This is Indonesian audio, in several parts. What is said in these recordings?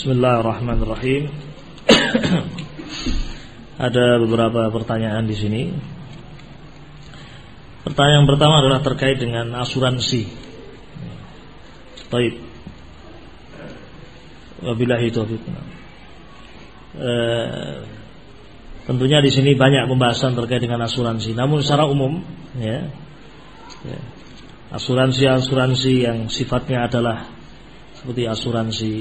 Bismillahirrahmanirrahim. Ada beberapa pertanyaan di sini. Pertanyaan pertama adalah terkait dengan asuransi. Baik. Wabillahi taufiq. Eh, tentunya di sini banyak pembahasan terkait dengan asuransi. Namun secara umum, ya, ya asuransi-asuransi yang sifatnya adalah seperti asuransi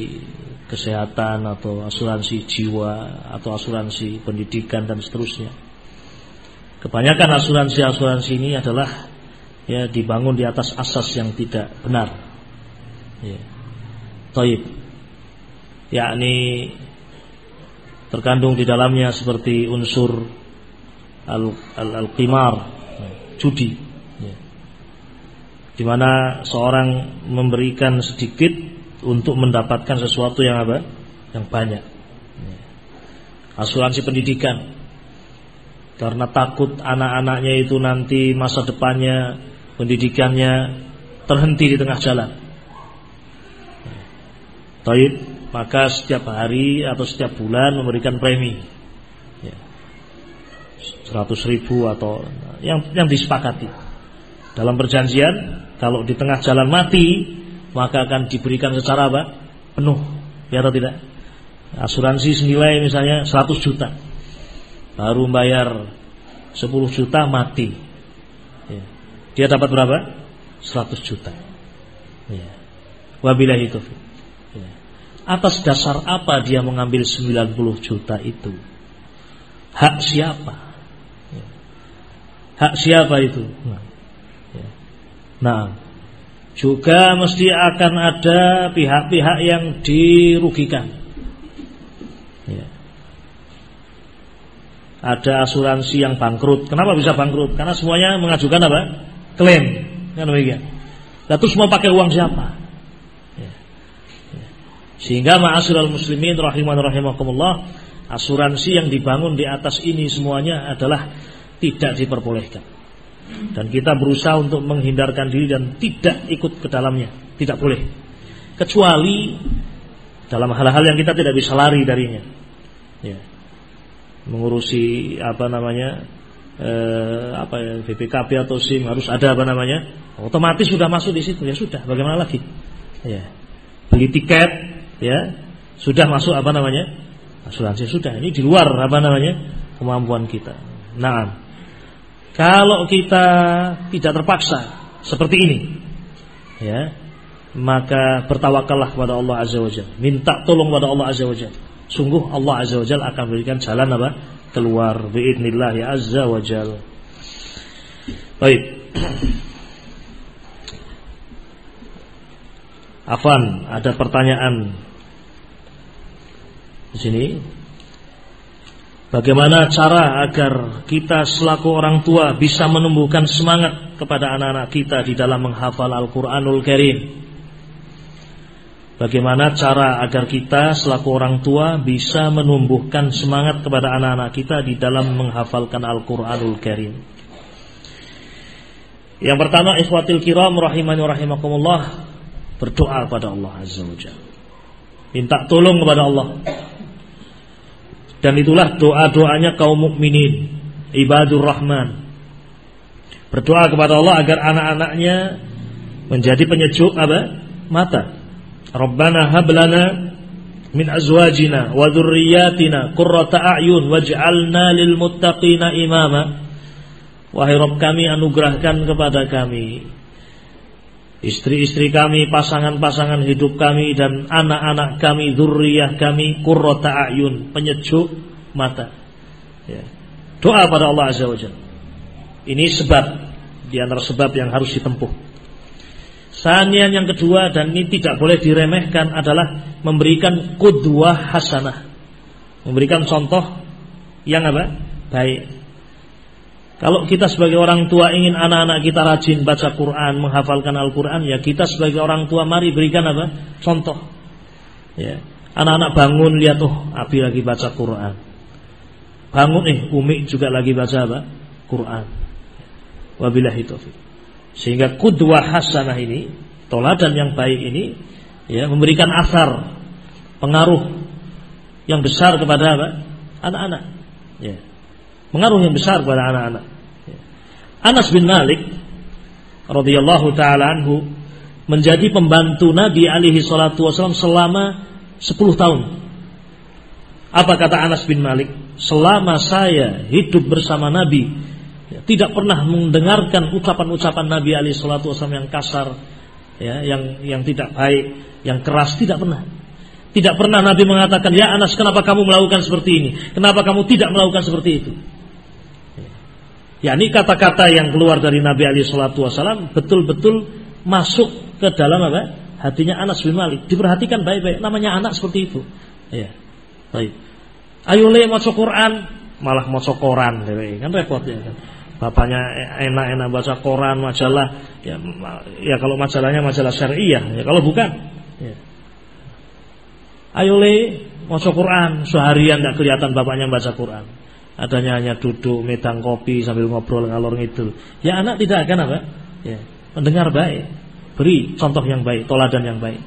kesehatan atau asuransi jiwa atau asuransi pendidikan dan seterusnya. Kebanyakan asuransi-asuransi ini adalah ya dibangun di atas asas yang tidak benar. Ya. Taib. Yakni terkandung di dalamnya seperti unsur al-qimar, al, al judi. Ya. Di mana seorang memberikan sedikit untuk mendapatkan sesuatu yang apa? Yang banyak. Asuransi pendidikan. Karena takut anak-anaknya itu nanti masa depannya pendidikannya terhenti di tengah jalan. Taib, maka setiap hari atau setiap bulan memberikan premi. Ya. 100 ribu atau yang yang disepakati. Dalam perjanjian, kalau di tengah jalan mati, maka akan diberikan secara apa? penuh, ya atau tidak? Asuransi senilai misalnya 100 juta. Baru bayar 10 juta mati. Ya. Dia dapat berapa? 100 juta. Ya. Wabillahi itu. Ya. Atas dasar apa dia mengambil 90 juta itu? Hak siapa? Ya. Hak siapa itu? Nah, ya. nah juga mesti akan ada pihak-pihak yang dirugikan. Ya. Ada asuransi yang bangkrut. Kenapa bisa bangkrut? Karena semuanya mengajukan apa? Klaim. Kan demikian. Lalu semua pakai uang siapa? Ya. Ya. Sehingga ma'asyiral muslimin rahiman rahimakumullah, asuransi yang dibangun di atas ini semuanya adalah tidak diperbolehkan. Dan kita berusaha untuk menghindarkan diri dan tidak ikut ke dalamnya. Tidak boleh. Kecuali dalam hal-hal yang kita tidak bisa lari darinya. Ya. Mengurusi apa namanya eh, apa ya BPKB atau SIM harus ada apa namanya otomatis sudah masuk di situ ya sudah bagaimana lagi ya beli tiket ya sudah masuk apa namanya asuransi sudah ini di luar apa namanya kemampuan kita nah kalau kita tidak terpaksa seperti ini, ya, maka bertawakallah kepada Allah Azza Wajalla. Minta tolong kepada Allah Azza Wajalla. Sungguh Allah Azza Wajalla akan berikan jalan apa? Keluar biidznillah ya Azza Wajalla. Baik. Afan, ada pertanyaan di sini Bagaimana cara agar kita selaku orang tua bisa menumbuhkan semangat kepada anak-anak kita di dalam menghafal Al-Quranul Karim? Bagaimana cara agar kita selaku orang tua bisa menumbuhkan semangat kepada anak-anak kita di dalam menghafalkan Al-Quranul Karim? Yang pertama ikhwatil kiram rahimani rahimakumullah Berdoa kepada Allah Azza wa Jalla. Minta tolong kepada Allah dan itulah doa-doanya kaum mukminin, ibadur rahman. Berdoa kepada Allah agar anak-anaknya menjadi penyejuk apa? Mata. Rabbana hablana min azwajina wa dzurriyyatina qurrata a'yun waj'alna lil muttaqina imama. Wahai Rabb kami anugerahkan kepada kami istri-istri kami, pasangan-pasangan hidup kami dan anak-anak kami, zurriyah kami, qurrata ayun, penyejuk mata. Ya. Doa pada Allah Azza wa Ini sebab di antara sebab yang harus ditempuh. Sanian yang kedua dan ini tidak boleh diremehkan adalah memberikan kudwah hasanah. Memberikan contoh yang apa? Baik. Kalau kita sebagai orang tua ingin anak-anak kita rajin baca Quran, menghafalkan Al-Quran, ya kita sebagai orang tua mari berikan apa? Contoh. Ya. Anak-anak bangun lihat oh Abi lagi baca Quran. Bangun eh Umi juga lagi baca apa? Quran. Wabillahi taufik. Sehingga kudwah hasanah ini, toladan yang baik ini ya memberikan asar pengaruh yang besar kepada apa? Anak-anak. Ya. Pengaruh yang besar kepada anak-anak. Anas bin Malik radhiyallahu taala anhu menjadi pembantu Nabi alaihi salatu wasallam selama 10 tahun. Apa kata Anas bin Malik? Selama saya hidup bersama Nabi, ya, tidak pernah mendengarkan ucapan-ucapan Nabi alaihi salatu wasallam yang kasar, ya, yang yang tidak baik, yang keras tidak pernah. Tidak pernah Nabi mengatakan, "Ya Anas, kenapa kamu melakukan seperti ini? Kenapa kamu tidak melakukan seperti itu?" Ya, ini kata-kata yang keluar dari Nabi alaihi salatu wasallam betul-betul masuk ke dalam apa? Hatinya Anas bin Malik. Diperhatikan baik-baik. Namanya anak seperti itu. Ya. Baik. Ayo le maca Quran, malah maca koran kan repot ya kan. Bapaknya enak-enak baca koran, majalah. Ya, ya kalau majalahnya majalah syariah, ya kalau bukan. Ya. Ayo le maca Quran, seharian nggak kelihatan bapaknya baca Quran. Adanya hanya duduk medang kopi sambil ngobrol ngalor ngidul. Ya anak tidak akan apa? Ya, mendengar baik. Beri contoh yang baik, toladan yang baik.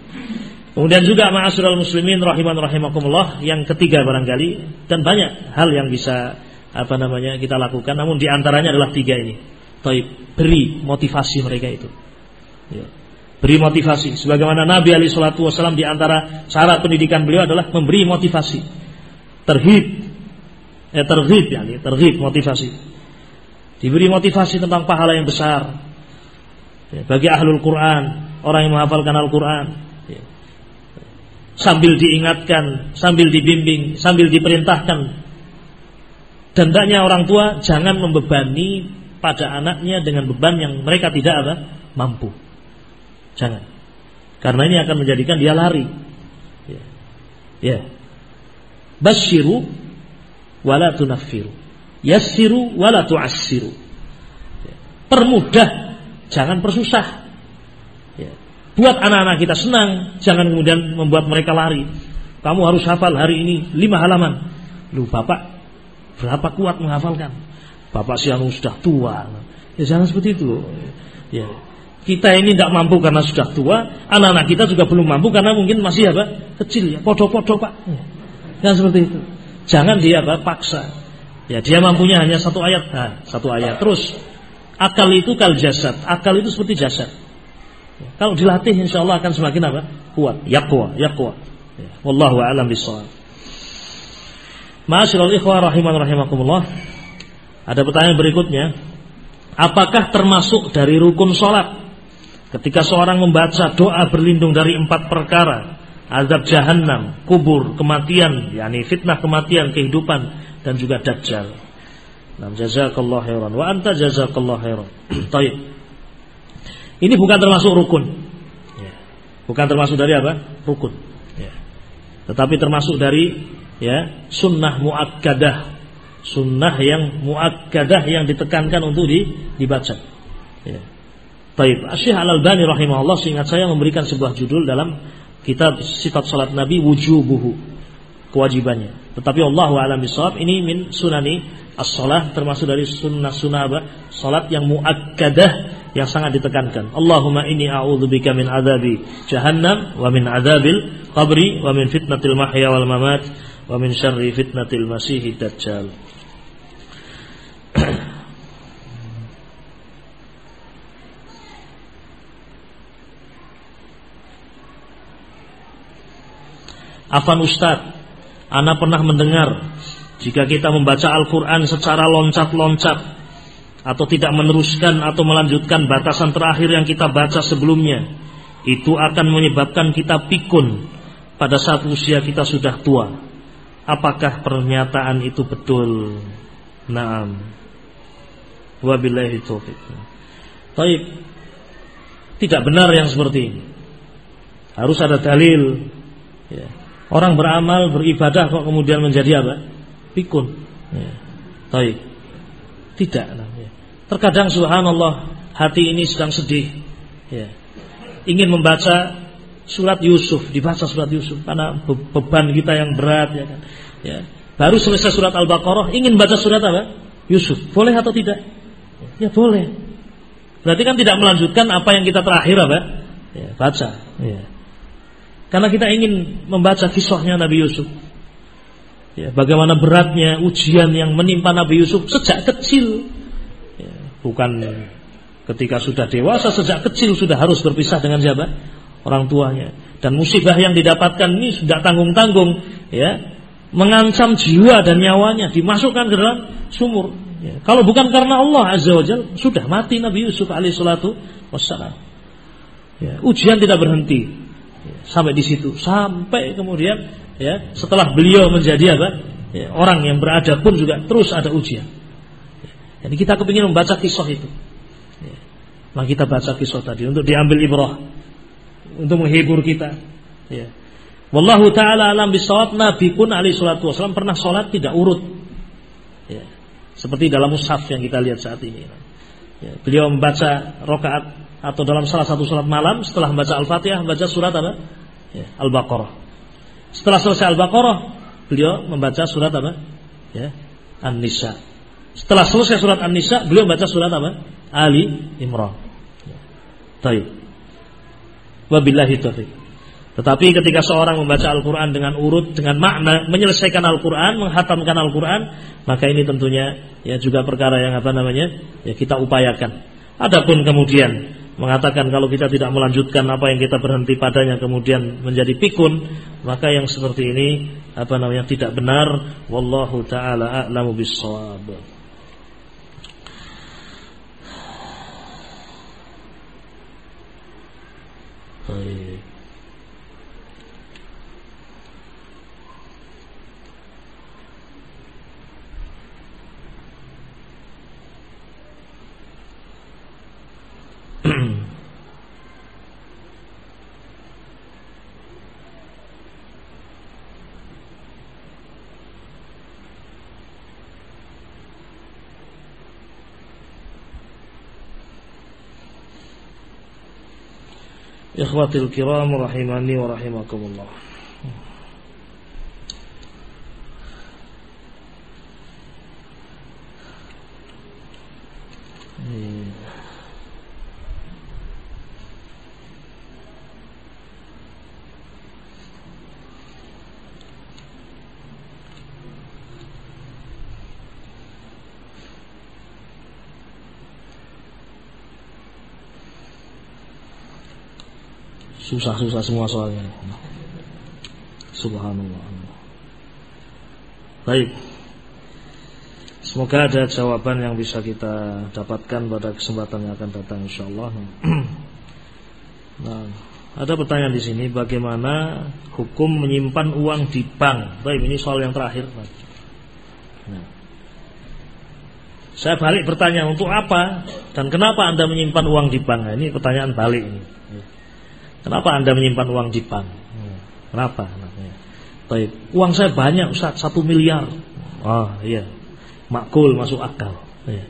Kemudian juga ma'asyiral muslimin rahiman rahimakumullah yang ketiga barangkali dan banyak hal yang bisa apa namanya kita lakukan namun di antaranya adalah tiga ini. Taib, beri motivasi mereka itu. Ya. Beri motivasi sebagaimana Nabi alaihi wasallam di antara syarat pendidikan beliau adalah memberi motivasi. Terhib eh terhib ya, terhib motivasi. Diberi motivasi tentang pahala yang besar, ya, bagi ahlul Quran, orang yang menghafalkan Al-Quran. Ya. Sambil diingatkan, sambil dibimbing, sambil diperintahkan. Dan hendaknya orang tua jangan membebani pada anaknya dengan beban yang mereka tidak ada mampu. Jangan. Karena ini akan menjadikan dia lari. Ya. ya. Basyiru wala tunaffiru. Yassiru wala tu'assiru. Ya. Permudah jangan persusah. Ya. Buat anak-anak kita senang, jangan kemudian membuat mereka lari. Kamu harus hafal hari ini lima halaman. Lu bapak berapa kuat menghafalkan? Bapak siang sudah tua. Ya jangan seperti itu. Ya. Kita ini tidak mampu karena sudah tua, anak-anak kita juga belum mampu karena mungkin masih apa? kecil ya, podo-podo pak. Ya. Jangan seperti itu. Jangan dia apa? paksa. Ya dia mampunya hanya satu ayat, nah, satu ayat terus Akal itu kal jasad. Akal itu seperti jasad. Kalau dilatih insya Allah akan semakin apa? Kuat. Yaqwa, yaqwa. Ya. Wallahu a'lam bishawab. Ma'asyiral ikhwah rahiman rahimakumullah. Ada pertanyaan berikutnya. Apakah termasuk dari rukun sholat ketika seorang membaca doa berlindung dari empat perkara azab jahannam, kubur, kematian, yakni fitnah kematian, kehidupan dan juga dajjal. Nah, jazakallah khairan wa anta jazakallah khairan. Baik. Ini bukan termasuk rukun. Ya. Bukan termasuk dari apa? Rukun. Ya. Tetapi termasuk dari ya sunnah muakkadah. Sunnah yang muakkadah yang ditekankan untuk di, dibaca. Ya. Taib. Syekh Al-Albani rahimahullah seingat saya memberikan sebuah judul dalam kitab sifat salat Nabi wujubuhu kewajibannya. Tetapi Allah alam bisawab ini min sunani as-salah termasuk dari sunnah-sunnah apa? Salat yang muakkadah yang sangat ditekankan. Allahumma inni a'udzubika min adzabi jahannam wa min adzabil qabri wa min fitnatil mahya wal mamat wa min syarri fitnatil masihid dajjal. Afan Ustaz Anda pernah mendengar jika kita membaca Al-Quran secara loncat-loncat Atau tidak meneruskan atau melanjutkan batasan terakhir yang kita baca sebelumnya Itu akan menyebabkan kita pikun Pada saat usia kita sudah tua. Apakah pernyataan itu betul? Naam. Wabillahi taufiq. Taib Tidak benar yang seperti ini. Harus ada dalil ya. Orang beramal, beribadah kok kemudian menjadi apa? pikun. Ya. Taib. Tidak. Ya. Terkadang subhanallah hati ini sedang sedih. Ya. Ingin membaca surat Yusuf, dibaca surat Yusuf karena beban kita yang berat ya kan. Ya. Baru selesai surat Al-Baqarah ingin baca surat apa? Yusuf. Boleh atau tidak? Ya boleh. Berarti kan tidak melanjutkan apa yang kita terakhir apa? Ya, baca. Ya. Karena kita ingin membaca kisahnya Nabi Yusuf. Ya, bagaimana beratnya ujian yang menimpa Nabi Yusuf sejak kecil. Ya, bukan ketika sudah dewasa, sejak kecil sudah harus berpisah dengan siapa? Orang tuanya. Dan musibah yang didapatkan ini sudah tanggung-tanggung, ya, mengancam jiwa dan nyawanya, dimasukkan ke dalam sumur. Ya, kalau bukan karena Allah Azza wa sudah mati Nabi Yusuf alaihissalatu wassalam. Ya, ujian tidak berhenti sampai di situ. Sampai kemudian ya setelah beliau menjadi apa? Ya, orang yang berada pun juga terus ada ujian. Ya, jadi kita kepingin membaca kisah itu. Ya, maka kita baca kisah tadi untuk diambil ibrah untuk menghibur kita. Ya. Wallahu taala alam bisawab Nabi pun alaihi salatu wasallam pernah sholat tidak urut. Ya, seperti dalam mushaf yang kita lihat saat ini. Ya, beliau membaca rokaat atau dalam salah satu surat malam setelah membaca Al-Fatihah membaca surat apa? Ya, Al-Baqarah. Setelah selesai Al-Baqarah, beliau membaca surat apa? Ya, An-Nisa. Setelah selesai surat An-Nisa, beliau membaca surat apa? Ali Imran. Ya. Wabillahi taufiq. Tetapi ketika seorang membaca Al-Quran dengan urut, dengan makna, menyelesaikan Al-Quran, menghatamkan Al-Quran, maka ini tentunya ya juga perkara yang apa namanya, ya kita upayakan. Adapun kemudian mengatakan kalau kita tidak melanjutkan apa yang kita berhenti padanya kemudian menjadi pikun maka yang seperti ini apa namanya tidak benar. Wallahu taala a'lamu bissawab Baik Ikhwatil kiram rahimani wa rahimakumullah. Susah-susah semua soalnya. Subhanallah. Baik. Semoga ada jawaban yang bisa kita dapatkan pada kesempatan yang akan datang insyaallah. Nah, ada pertanyaan di sini bagaimana hukum menyimpan uang di bank? Baik, ini soal yang terakhir. Nah. Saya balik bertanya untuk apa dan kenapa Anda menyimpan uang di bank? Nah, ini pertanyaan balik ini. Kenapa anda menyimpan uang di bank? Hmm. Kenapa? Baik, uang saya banyak Ustaz, satu miliar. Oh iya, makul masuk akal. Ya.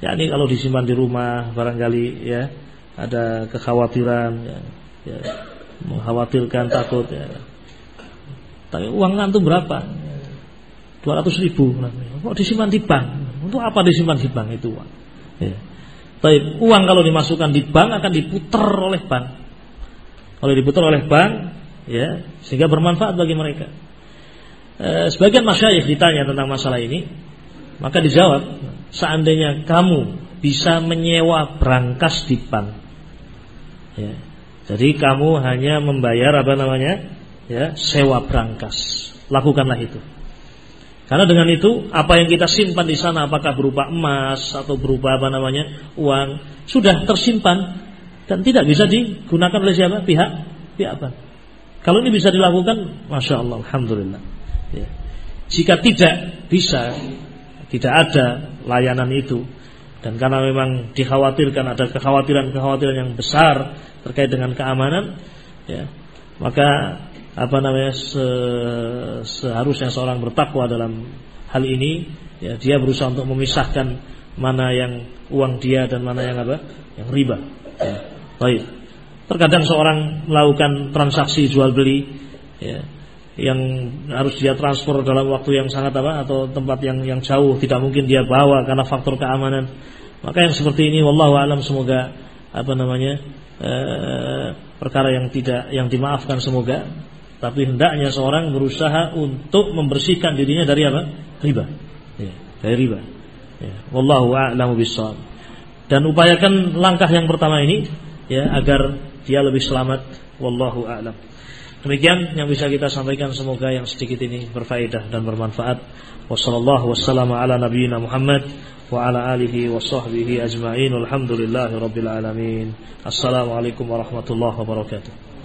ya ini kalau disimpan di rumah barangkali ya ada kekhawatiran, ya, ya, mengkhawatirkan takut. Ya. Tapi uang antum berapa? 200 ribu. Kok disimpan di bank? Untuk apa disimpan di bank itu uang? Ya. Tapi uang kalau dimasukkan di bank akan diputar oleh bank kalau diputar oleh bank ya sehingga bermanfaat bagi mereka. E, sebagian masyayikh ditanya tentang masalah ini, maka dijawab, seandainya kamu bisa menyewa berangkas di bank, ya, jadi kamu hanya membayar apa namanya, ya, sewa berangkas, lakukanlah itu. Karena dengan itu apa yang kita simpan di sana apakah berupa emas atau berupa apa namanya? uang sudah tersimpan dan tidak bisa digunakan oleh siapa? Pihak pihak apa? Kalau ini bisa dilakukan masya Allah alhamdulillah. Ya. jika tidak bisa tidak ada layanan itu dan karena memang dikhawatirkan ada kekhawatiran-kekhawatiran yang besar terkait dengan keamanan ya maka apa namanya se seharusnya seorang bertakwa dalam hal ini ya dia berusaha untuk memisahkan mana yang uang dia dan mana yang apa? Yang riba. Ya. Baik. Terkadang seorang melakukan transaksi jual beli ya, yang harus dia transfer dalam waktu yang sangat apa atau tempat yang yang jauh tidak mungkin dia bawa karena faktor keamanan. Maka yang seperti ini wallahu alam semoga apa namanya eh, perkara yang tidak yang dimaafkan semoga tapi hendaknya seorang berusaha untuk membersihkan dirinya dari apa riba ya, dari riba ya. wallahu a'lamu bissawab dan upayakan langkah yang pertama ini ya agar dia lebih selamat. Wallahu a'lam. Demikian yang bisa kita sampaikan. Semoga yang sedikit ini berfaedah dan bermanfaat. Wasallallahu wassalamu ala nabiyyina Muhammad wa ala alihi wa sahbihi ajma'in. Walhamdulillahi rabbil alamin. Assalamualaikum warahmatullahi wabarakatuh